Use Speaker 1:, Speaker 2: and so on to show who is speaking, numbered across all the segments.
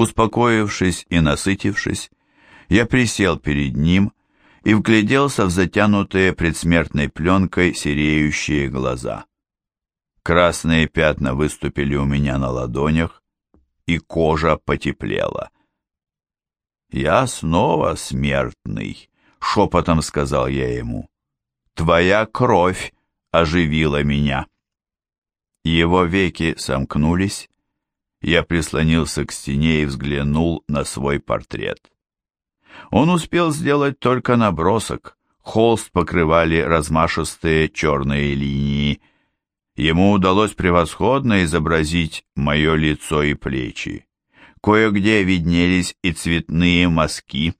Speaker 1: Успокоившись и насытившись, я присел перед ним и вгляделся в затянутые предсмертной пленкой сереющие глаза. Красные пятна выступили у меня на ладонях, и кожа потеплела. «Я снова смертный», — шепотом сказал я ему. «Твоя кровь оживила меня». Его веки сомкнулись, я прислонился к стене и взглянул на свой портрет. Он успел сделать только набросок, холст покрывали размашистые черные линии. Ему удалось превосходно изобразить мое лицо и плечи. Кое-где виднелись и цветные мазки,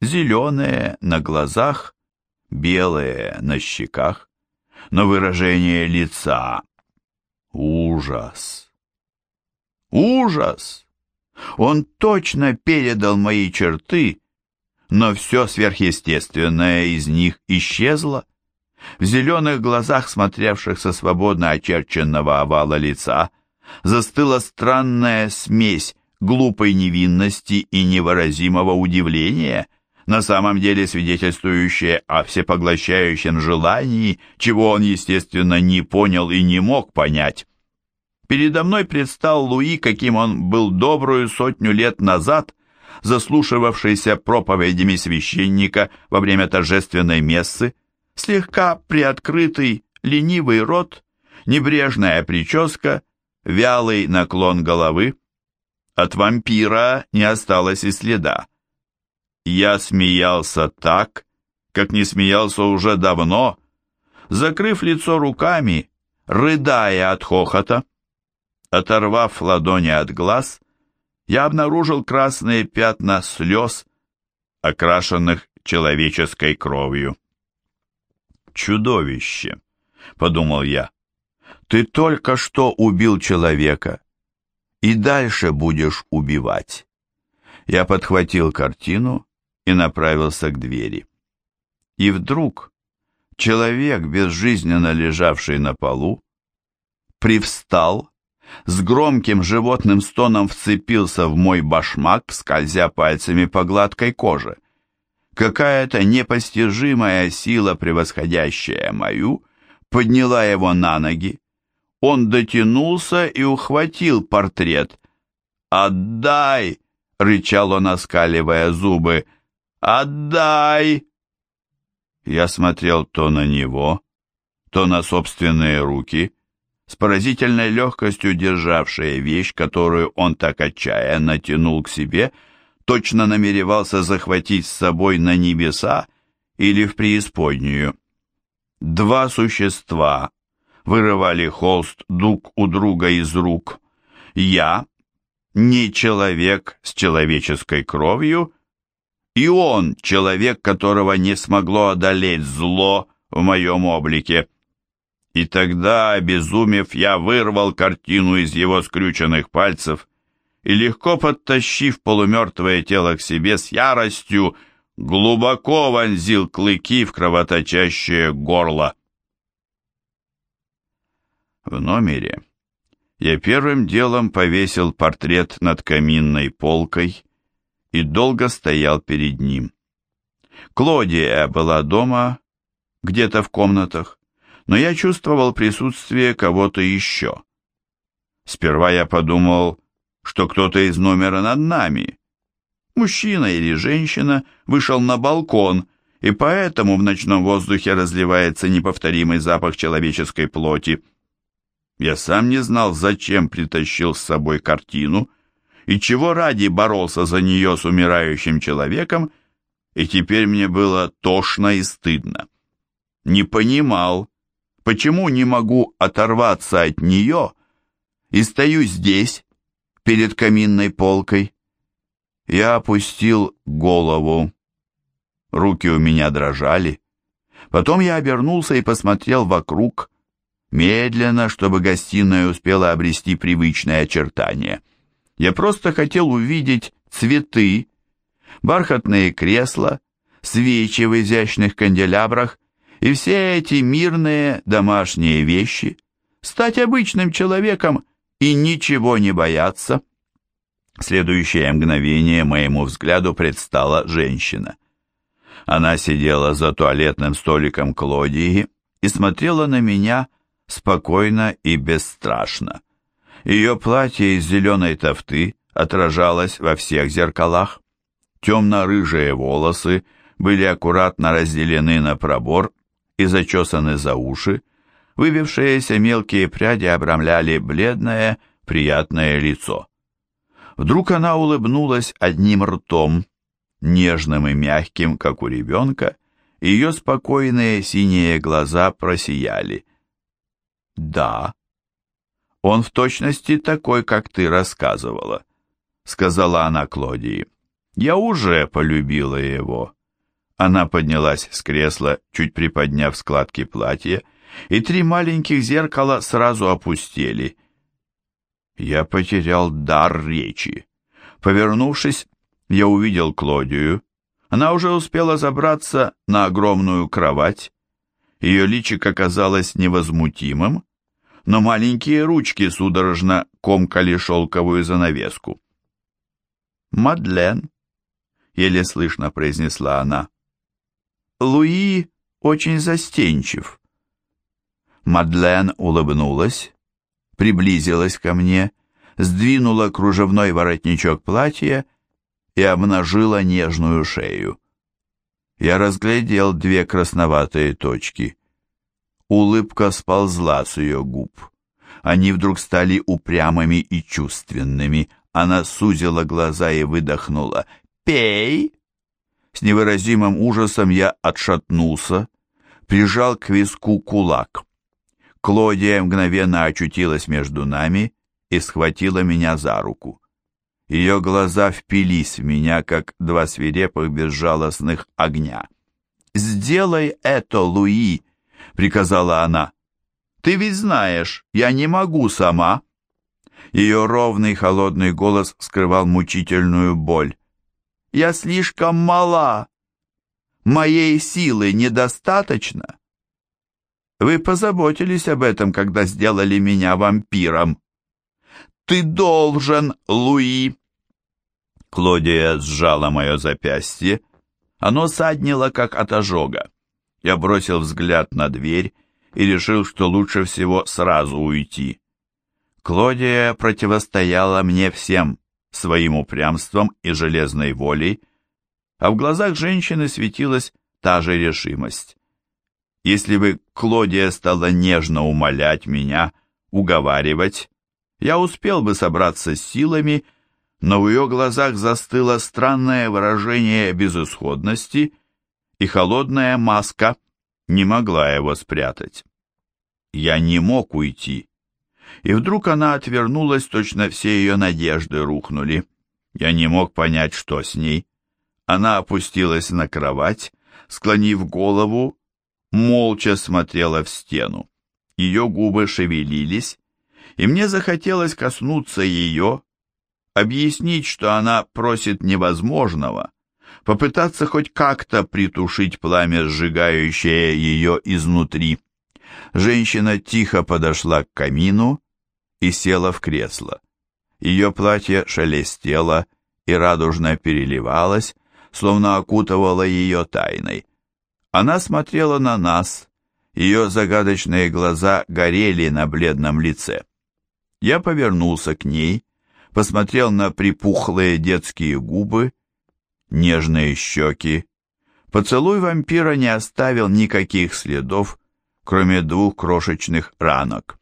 Speaker 1: зеленые на глазах, белые на щеках, но выражение лица — ужас. Ужас! Он точно передал мои черты, но все сверхъестественное из них исчезло. В зеленых глазах, смотревших со свободно очерченного овала лица, застыла странная смесь глупой невинности и невыразимого удивления, на самом деле свидетельствующая о всепоглощающем желании, чего он, естественно, не понял и не мог понять. Передо мной предстал Луи, каким он был добрую сотню лет назад, заслушивавшийся проповедями священника во время торжественной мессы, слегка приоткрытый, ленивый рот, небрежная прическа, вялый наклон головы. От вампира не осталось и следа. Я смеялся так, как не смеялся уже давно, закрыв лицо руками, рыдая от хохота. Оторвав ладони от глаз, я обнаружил красные пятна слез, окрашенных человеческой кровью. «Чудовище!» — подумал я. «Ты только что убил человека, и дальше будешь убивать». Я подхватил картину и направился к двери. И вдруг человек, безжизненно лежавший на полу, привстал с громким животным стоном вцепился в мой башмак, скользя пальцами по гладкой коже. Какая-то непостижимая сила, превосходящая мою, подняла его на ноги. Он дотянулся и ухватил портрет. «Отдай!» — рычал он, оскаливая зубы. «Отдай!» Я смотрел то на него, то на собственные руки, с поразительной легкостью державшая вещь, которую он так отчаянно тянул к себе, точно намеревался захватить с собой на небеса или в преисподнюю. Два существа вырывали холст друг у друга из рук. Я, не человек с человеческой кровью, и он, человек, которого не смогло одолеть зло в моем облике. И тогда, обезумев, я вырвал картину из его скрюченных пальцев и, легко подтащив полумертвое тело к себе с яростью, глубоко вонзил клыки в кровоточащее горло. В номере я первым делом повесил портрет над каминной полкой и долго стоял перед ним. Клодия была дома, где-то в комнатах, но я чувствовал присутствие кого-то еще. Сперва я подумал, что кто-то из номера над нами, мужчина или женщина, вышел на балкон, и поэтому в ночном воздухе разливается неповторимый запах человеческой плоти. Я сам не знал, зачем притащил с собой картину и чего ради боролся за нее с умирающим человеком, и теперь мне было тошно и стыдно. Не понимал, почему не могу оторваться от нее и стою здесь, перед каминной полкой. Я опустил голову. Руки у меня дрожали. Потом я обернулся и посмотрел вокруг, медленно, чтобы гостиная успела обрести привычное очертание. Я просто хотел увидеть цветы, бархатные кресла, свечи в изящных канделябрах и все эти мирные домашние вещи, стать обычным человеком и ничего не бояться. Следующее мгновение моему взгляду предстала женщина. Она сидела за туалетным столиком Клодии и смотрела на меня спокойно и бесстрашно. Ее платье из зеленой тофты отражалось во всех зеркалах. Темно-рыжие волосы были аккуратно разделены на пробор и зачесаны за уши, выбившиеся мелкие пряди обрамляли бледное, приятное лицо. Вдруг она улыбнулась одним ртом, нежным и мягким, как у ребенка, и ее спокойные синие глаза просияли. «Да, он в точности такой, как ты рассказывала», — сказала она Клодии. «Я уже полюбила его». Она поднялась с кресла, чуть приподняв складки платья, и три маленьких зеркала сразу опустели. Я потерял дар речи. Повернувшись, я увидел Клодию. Она уже успела забраться на огромную кровать. Ее личико казалось невозмутимым, но маленькие ручки судорожно комкали шелковую занавеску. «Мадлен», — еле слышно произнесла она, — «Луи очень застенчив». Мадлен улыбнулась, приблизилась ко мне, сдвинула кружевной воротничок платья и обнажила нежную шею. Я разглядел две красноватые точки. Улыбка сползла с ее губ. Они вдруг стали упрямыми и чувственными. Она сузила глаза и выдохнула. «Пей!» С невыразимым ужасом я отшатнулся, прижал к виску кулак. Клодия мгновенно очутилась между нами и схватила меня за руку. Ее глаза впились в меня, как два свирепых безжалостных огня. «Сделай это, Луи!» — приказала она. «Ты ведь знаешь, я не могу сама!» Ее ровный холодный голос скрывал мучительную боль. «Я слишком мала! Моей силы недостаточно!» «Вы позаботились об этом, когда сделали меня вампиром!» Ты должен, Луи!» Клодия сжала мое запястье. Оно саднило, как от ожога. Я бросил взгляд на дверь и решил, что лучше всего сразу уйти. Клодия противостояла мне всем своим упрямством и железной волей, а в глазах женщины светилась та же решимость. Если бы Клодия стала нежно умолять меня, уговаривать, я успел бы собраться с силами, но в ее глазах застыло странное выражение безысходности, и холодная маска не могла его спрятать. Я не мог уйти. И вдруг она отвернулась, точно все ее надежды рухнули. Я не мог понять, что с ней. Она опустилась на кровать, склонив голову, молча смотрела в стену. Ее губы шевелились, и мне захотелось коснуться ее, объяснить, что она просит невозможного, попытаться хоть как-то притушить пламя, сжигающее ее изнутри. Женщина тихо подошла к камину и села в кресло. Ее платье шелестело и радужно переливалось, словно окутывало ее тайной. Она смотрела на нас, ее загадочные глаза горели на бледном лице. Я повернулся к ней, посмотрел на припухлые детские губы, нежные щеки. Поцелуй вампира не оставил никаких следов, кроме двух крошечных ранок.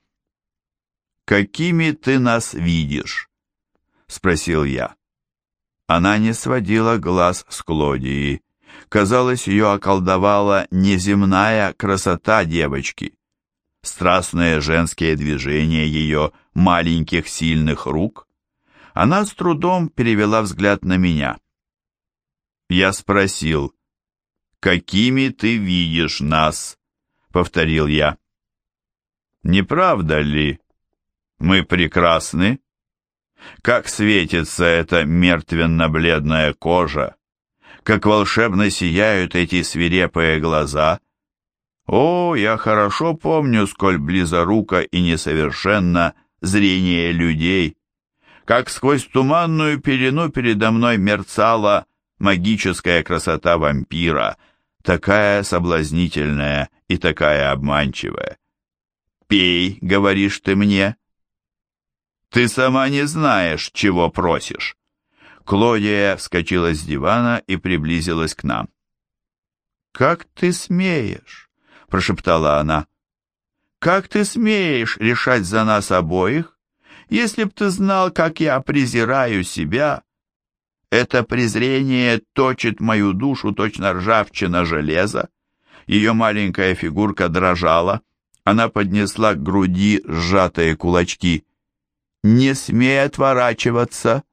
Speaker 1: «Какими ты нас видишь?» — спросил я. Она не сводила глаз с Клодии. Казалось, ее околдовала неземная красота девочки страстные женские движения ее маленьких сильных рук, она с трудом перевела взгляд на меня. Я спросил, «Какими ты видишь нас?» — повторил я. «Не правда ли? Мы прекрасны? Как светится эта мертвенно-бледная кожа, как волшебно сияют эти свирепые глаза!» О, я хорошо помню, сколь близоруко и несовершенно зрение людей, как сквозь туманную пелену передо мной мерцала магическая красота вампира, такая соблазнительная и такая обманчивая. «Пей», — говоришь ты мне. Ты сама не знаешь, чего просишь. Клодия вскочила с дивана и приблизилась к нам. «Как ты смеешь?» — прошептала она. «Как ты смеешь решать за нас обоих? Если б ты знал, как я презираю себя, это презрение точит мою душу точно ржавчина железа. Ее маленькая фигурка дрожала. Она поднесла к груди сжатые кулачки. «Не смей отворачиваться!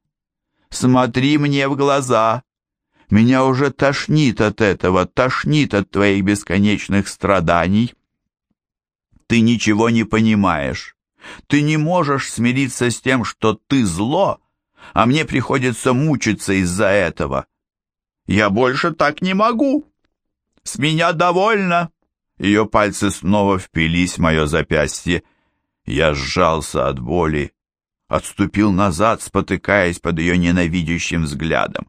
Speaker 1: Смотри мне в глаза! Меня уже тошнит от этого, тошнит от твоих бесконечных страданий!» Ты ничего не понимаешь. Ты не можешь смириться с тем, что ты зло, а мне приходится мучиться из-за этого. Я больше так не могу. С меня довольно. Ее пальцы снова впились в мое запястье. Я сжался от боли, отступил назад, спотыкаясь под ее ненавидящим взглядом.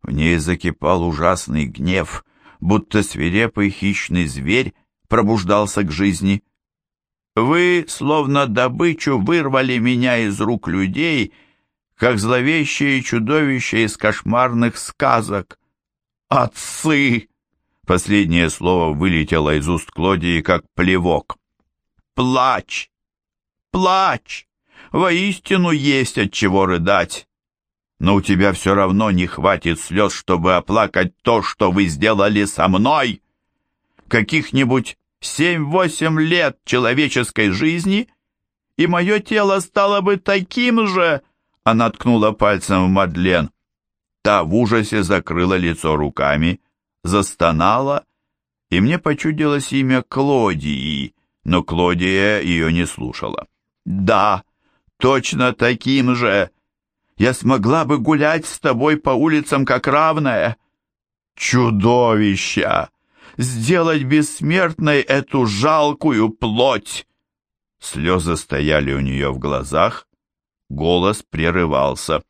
Speaker 1: В ней закипал ужасный гнев, будто свирепый хищный зверь пробуждался к жизни. Вы, словно добычу, вырвали меня из рук людей, как зловещее чудовище из кошмарных сказок. Отцы! Последнее слово вылетело из уст Клодии, как плевок. Плачь! Плачь! Воистину есть от чего рыдать. Но у тебя все равно не хватит слез, чтобы оплакать то, что вы сделали со мной. Каких-нибудь семь-восемь лет человеческой жизни, и мое тело стало бы таким же, она ткнула пальцем в Мадлен. Та в ужасе закрыла лицо руками, застонала, и мне почудилось имя Клодии, но Клодия ее не слушала. «Да, точно таким же! Я смогла бы гулять с тобой по улицам как равная!» «Чудовища! сделать бессмертной эту жалкую плоть!» Слезы стояли у нее в глазах, голос прерывался.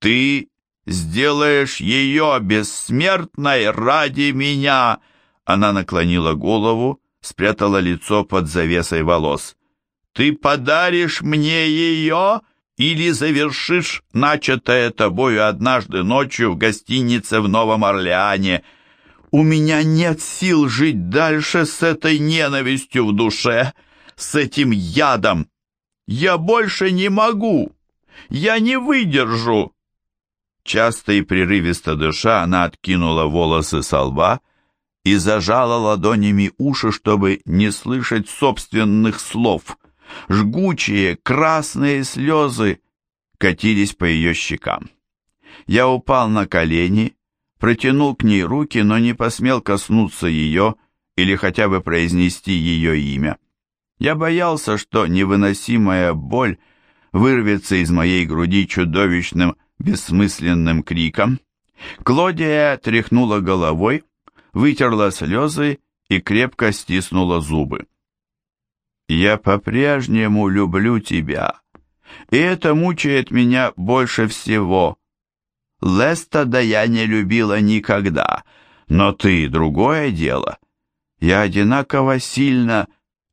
Speaker 1: «Ты сделаешь ее бессмертной ради меня!» Она наклонила голову, спрятала лицо под завесой волос. «Ты подаришь мне ее или завершишь начатое тобою однажды ночью в гостинице в Новом Орлеане?» У меня нет сил жить дальше с этой ненавистью в душе, с этим ядом. Я больше не могу. Я не выдержу. Часто и прерывисто дыша, она откинула волосы со лба и зажала ладонями уши, чтобы не слышать собственных слов. Жгучие красные слезы катились по ее щекам. Я упал на колени протянул к ней руки, но не посмел коснуться ее или хотя бы произнести ее имя. Я боялся, что невыносимая боль вырвется из моей груди чудовищным, бессмысленным криком. Клодия тряхнула головой, вытерла слезы и крепко стиснула зубы. «Я по-прежнему люблю тебя, и это мучает меня больше всего», Леста я не любила никогда, но ты другое дело. Я одинаково сильно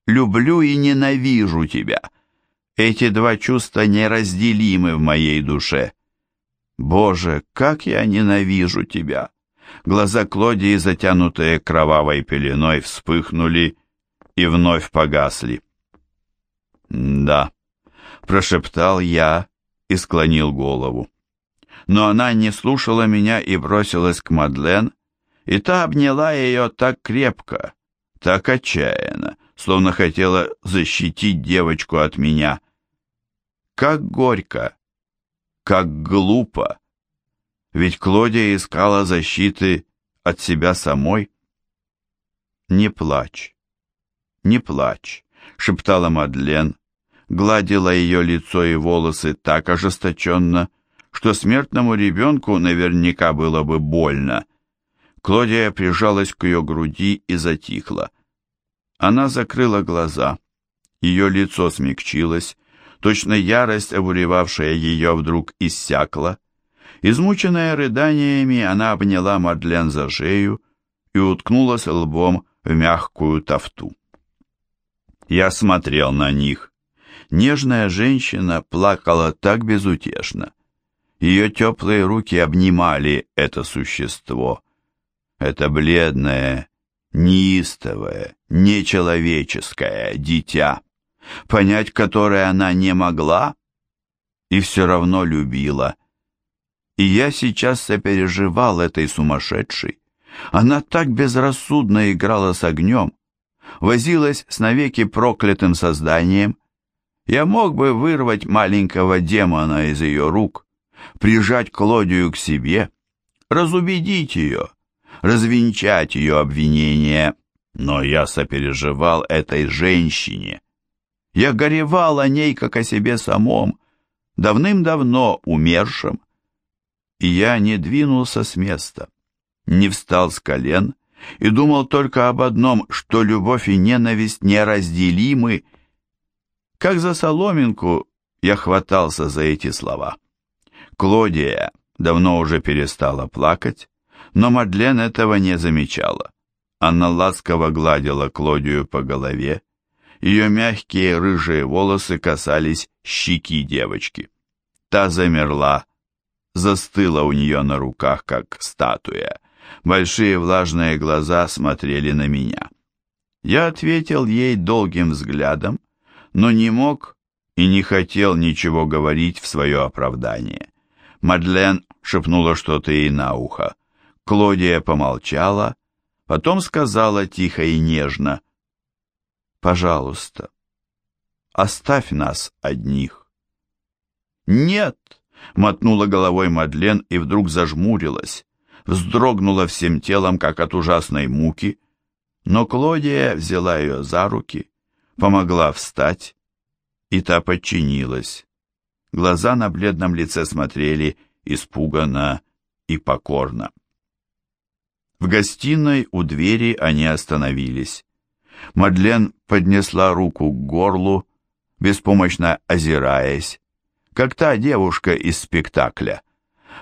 Speaker 1: люблю и ненавижу тебя. Эти два чувства неразделимы в моей душе. Боже, как я ненавижу тебя!» Глаза Клодии, затянутые кровавой пеленой, вспыхнули и вновь погасли. «Да», — прошептал я и склонил голову но она не слушала меня и бросилась к Мадлен, и та обняла ее так крепко, так отчаянно, словно хотела защитить девочку от меня. Как горько, как глупо. Ведь Клодия искала защиты от себя самой. «Не плачь, не плачь», — шептала Мадлен, гладила ее лицо и волосы так ожесточенно, что смертному ребенку наверняка было бы больно. Клодия прижалась к ее груди и затихла. Она закрыла глаза. Ее лицо смягчилось, Точно ярость, обуревавшая ее, вдруг иссякла. Измученная рыданиями, она обняла Мадлен за шею и уткнулась лбом в мягкую тафту. Я смотрел на них. Нежная женщина плакала так безутешно. Ее теплые руки обнимали это существо. Это бледное, неистовое, нечеловеческое дитя, понять которое она не могла и все равно любила. И я сейчас сопереживал этой сумасшедшей. Она так безрассудно играла с огнем, возилась с навеки проклятым созданием. Я мог бы вырвать маленького демона из ее рук, прижать Клодию к себе, разубедить ее, развенчать ее обвинения, но я сопереживал этой женщине. Я горевал о ней, как о себе самом, давным-давно умершем, и я не двинулся с места, не встал с колен и думал только об одном, что любовь и ненависть неразделимы. Как за соломинку я хватался за эти слова. Клодия давно уже перестала плакать, но Мадлен этого не замечала. Она ласково гладила Клодию по голове, ее мягкие рыжие волосы касались щеки девочки. Та замерла, застыла у нее на руках, как статуя. Большие влажные глаза смотрели на меня. Я ответил ей долгим взглядом, но не мог и не хотел ничего говорить в свое оправдание. Мадлен шепнула что-то ей на ухо. Клодия помолчала, потом сказала тихо и нежно, «Пожалуйста, оставь нас одних». «Нет!» — мотнула головой Мадлен и вдруг зажмурилась, вздрогнула всем телом, как от ужасной муки, но Клодия взяла ее за руки, помогла встать, и та подчинилась. Глаза на бледном лице смотрели испуганно и покорно. В гостиной у двери они остановились. Мадлен поднесла руку к горлу, беспомощно озираясь, как та девушка из спектакля.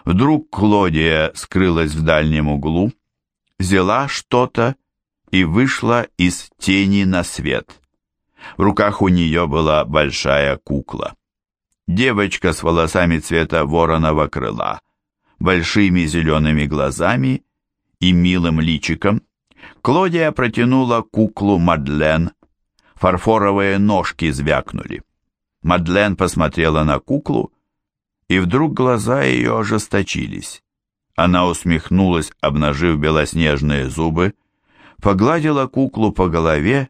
Speaker 1: Вдруг Клодия скрылась в дальнем углу, взяла что-то и вышла из тени на свет. В руках у нее была большая кукла. Девочка с волосами цвета вороного крыла, большими зелеными глазами и милым личиком, Клодия протянула куклу Мадлен. Фарфоровые ножки звякнули. Мадлен посмотрела на куклу, и вдруг глаза ее ожесточились. Она усмехнулась, обнажив белоснежные зубы, погладила куклу по голове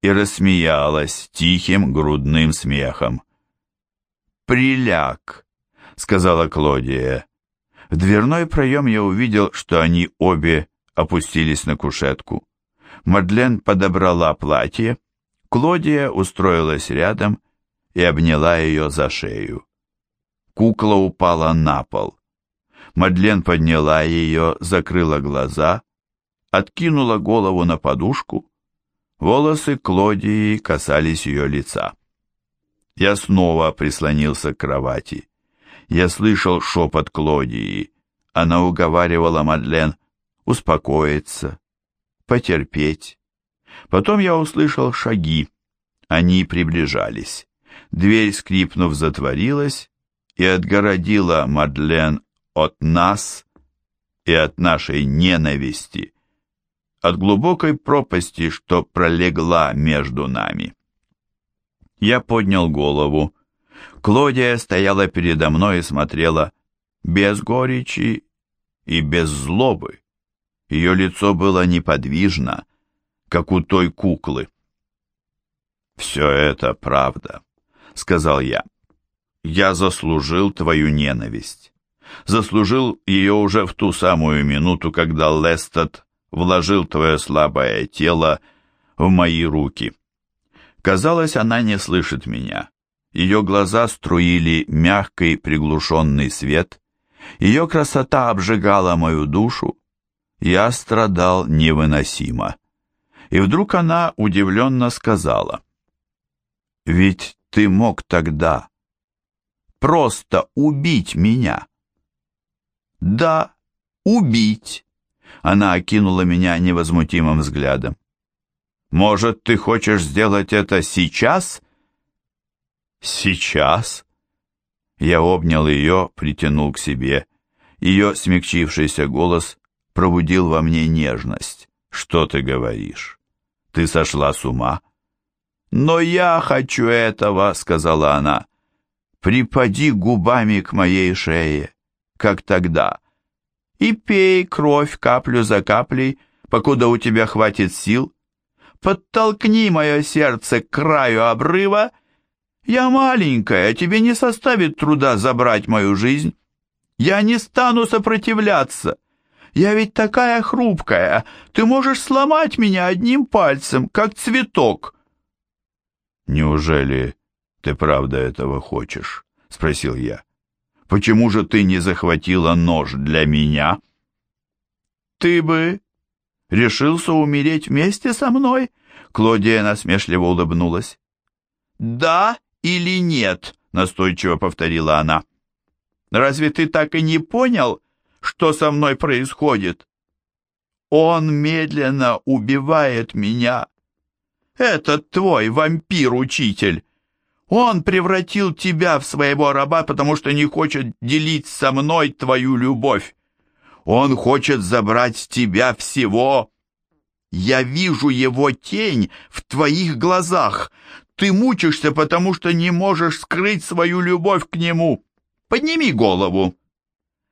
Speaker 1: и рассмеялась тихим грудным смехом. «Приляг», — сказала Клодия. В дверной проем я увидел, что они обе опустились на кушетку. Мадлен подобрала платье, Клодия устроилась рядом и обняла ее за шею. Кукла упала на пол. Мадлен подняла ее, закрыла глаза, откинула голову на подушку. Волосы Клодии касались ее лица. Я снова прислонился к кровати. Я слышал шепот Клодии. Она уговаривала Мадлен успокоиться, потерпеть. Потом я услышал шаги. Они приближались. Дверь, скрипнув, затворилась и отгородила Мадлен от нас и от нашей ненависти, от глубокой пропасти, что пролегла между нами. Я поднял голову. Клодия стояла передо мной и смотрела без горечи и без злобы. Ее лицо было неподвижно, как у той куклы. «Все это правда», — сказал я. «Я заслужил твою ненависть. Заслужил ее уже в ту самую минуту, когда Лестед вложил твое слабое тело в мои руки». Казалось, она не слышит меня. Ее глаза струили мягкий приглушенный свет. Ее красота обжигала мою душу. Я страдал невыносимо. И вдруг она удивленно сказала. «Ведь ты мог тогда просто убить меня? Да, убить. Она окинула меня невозмутимым взглядом. Может, ты хочешь сделать это сейчас? Сейчас? Я обнял ее, притянул к себе. Ее смягчившийся голос пробудил во мне нежность. Что ты говоришь? Ты сошла с ума? Но я хочу этого, сказала она. Припади губами к моей шее, как тогда, и пей кровь каплю за каплей, покуда у тебя хватит сил. Подтолкни мое сердце к краю обрыва. Я маленькая, тебе не составит труда забрать мою жизнь. Я не стану сопротивляться. Я ведь такая хрупкая. Ты можешь сломать меня одним пальцем, как цветок. Неужели ты правда этого хочешь? Спросил я. Почему же ты не захватила нож для меня? Ты бы решился умереть вместе со мной? Клодия насмешливо улыбнулась. Да или нет? Настойчиво повторила она. Разве ты так и не понял, что со мной происходит. Он медленно убивает меня. Этот твой вампир-учитель. Он превратил тебя в своего раба, потому что не хочет делить со мной твою любовь. Он хочет забрать с тебя всего. Я вижу его тень в твоих глазах. Ты мучишься, потому что не можешь скрыть свою любовь к нему. Подними голову.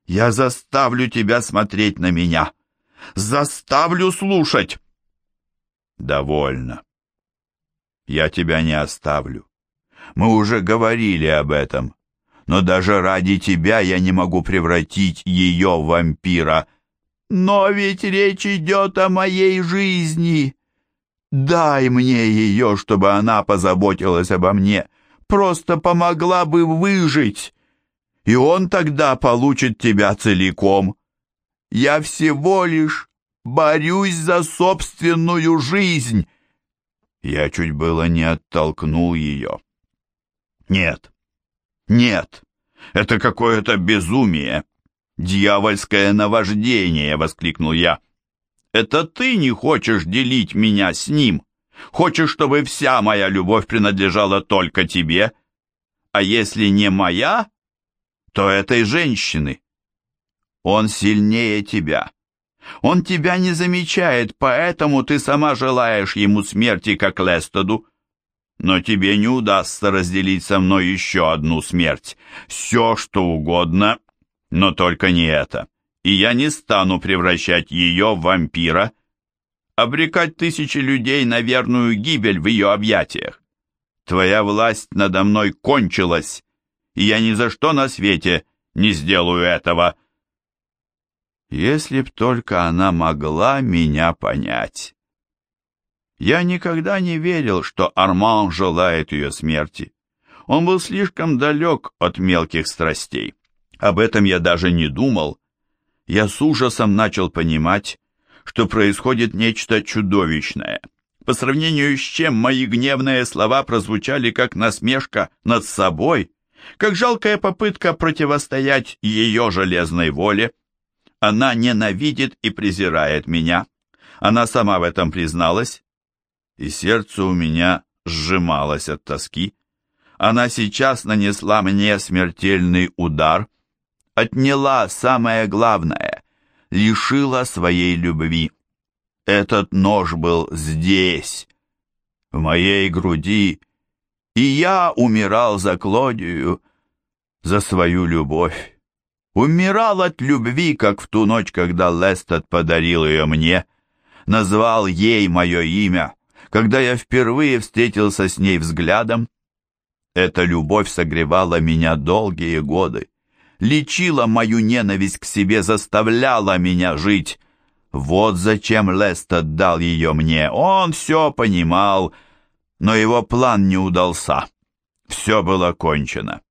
Speaker 1: Я заставлю тебя смотреть на меня. Заставлю слушать. Довольно. Я тебя не оставлю. Мы уже говорили об этом. Но даже ради тебя я не могу превратить ее в вампира. Но ведь речь идет о моей жизни. Дай мне ее, чтобы она позаботилась обо мне. Просто помогла бы выжить и он тогда получит тебя целиком. Я всего лишь борюсь за собственную жизнь. Я чуть было не оттолкнул ее. Нет, нет, это какое-то безумие, дьявольское наваждение, воскликнул я. Это ты не хочешь делить меня с ним. Хочешь, чтобы вся моя любовь принадлежала только тебе? А если не моя, то этой женщины. Он сильнее тебя. Он тебя не замечает, поэтому ты сама желаешь ему смерти, как Лестоду. Но тебе не удастся разделить со мной еще одну смерть. Все, что угодно, но только не это. И я не стану превращать ее в вампира, обрекать тысячи людей на верную гибель в ее объятиях. Твоя власть надо мной кончилась, и я ни за что на свете не сделаю этого. Если б только она могла меня понять. Я никогда не верил, что Арман желает ее смерти. Он был слишком далек от мелких страстей. Об этом я даже не думал. Я с ужасом начал понимать, что происходит нечто чудовищное, по сравнению с чем мои гневные слова прозвучали как насмешка над собой как жалкая попытка противостоять ее железной воле. Она ненавидит и презирает меня. Она сама в этом призналась. И сердце у меня сжималось от тоски. Она сейчас нанесла мне смертельный удар, отняла самое главное, лишила своей любви. Этот нож был здесь, в моей груди, и я умирал за Клодию, за свою любовь. Умирал от любви, как в ту ночь, когда Лестед подарил ее мне, назвал ей мое имя, когда я впервые встретился с ней взглядом. Эта любовь согревала меня долгие годы, лечила мою ненависть к себе, заставляла меня жить. Вот зачем Лестед дал ее мне. Он все понимал, но его план не удался. Все было кончено.